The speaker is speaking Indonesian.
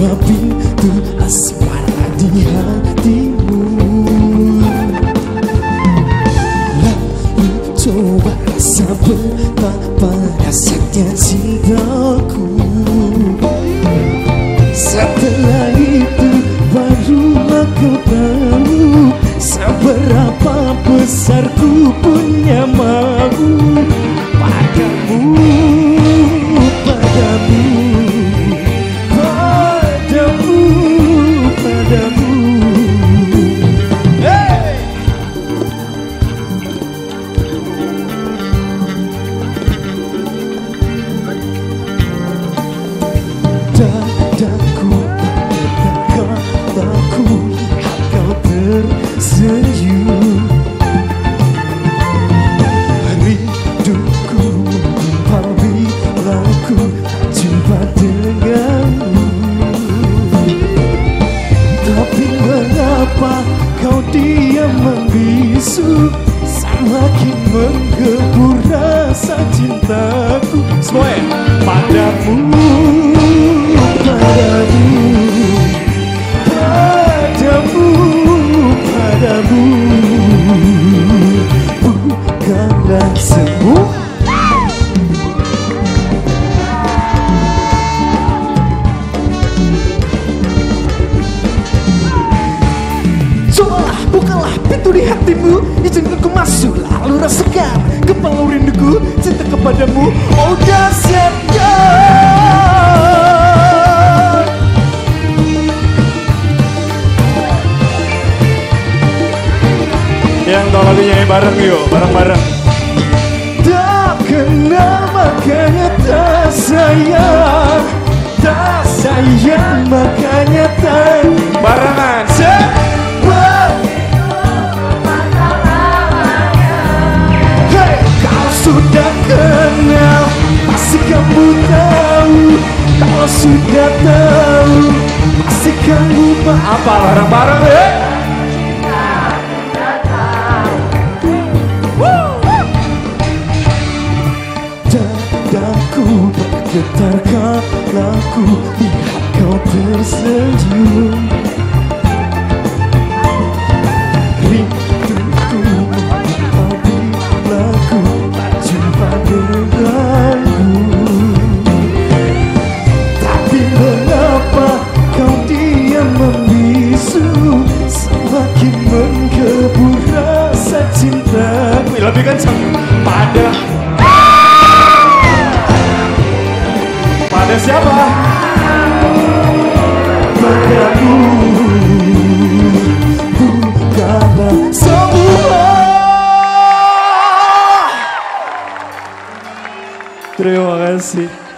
Semua pintu asmara di hatimu. Lalu coba rasa betapa rasanya cintaku Setelah itu barulah kau tahu Seberapa besar ku punya mau cintaku pintu di hatimu Izinkan ku masuk. Lalu rasakan Kepala rinduku Cinta kepadamu. Oh dahsyatnya Yang tau lagi nyanyi bareng yuk Bareng-bareng. Tak kenal makanya tak sayang tahu Kalau sudah tahu Pasti kamu Apa bareng-bareng ya Dadaku bergetar ku lihat kau tersenyum lebih kenceng pada pada siapa? Padamu bukanlah semua. Terima kasih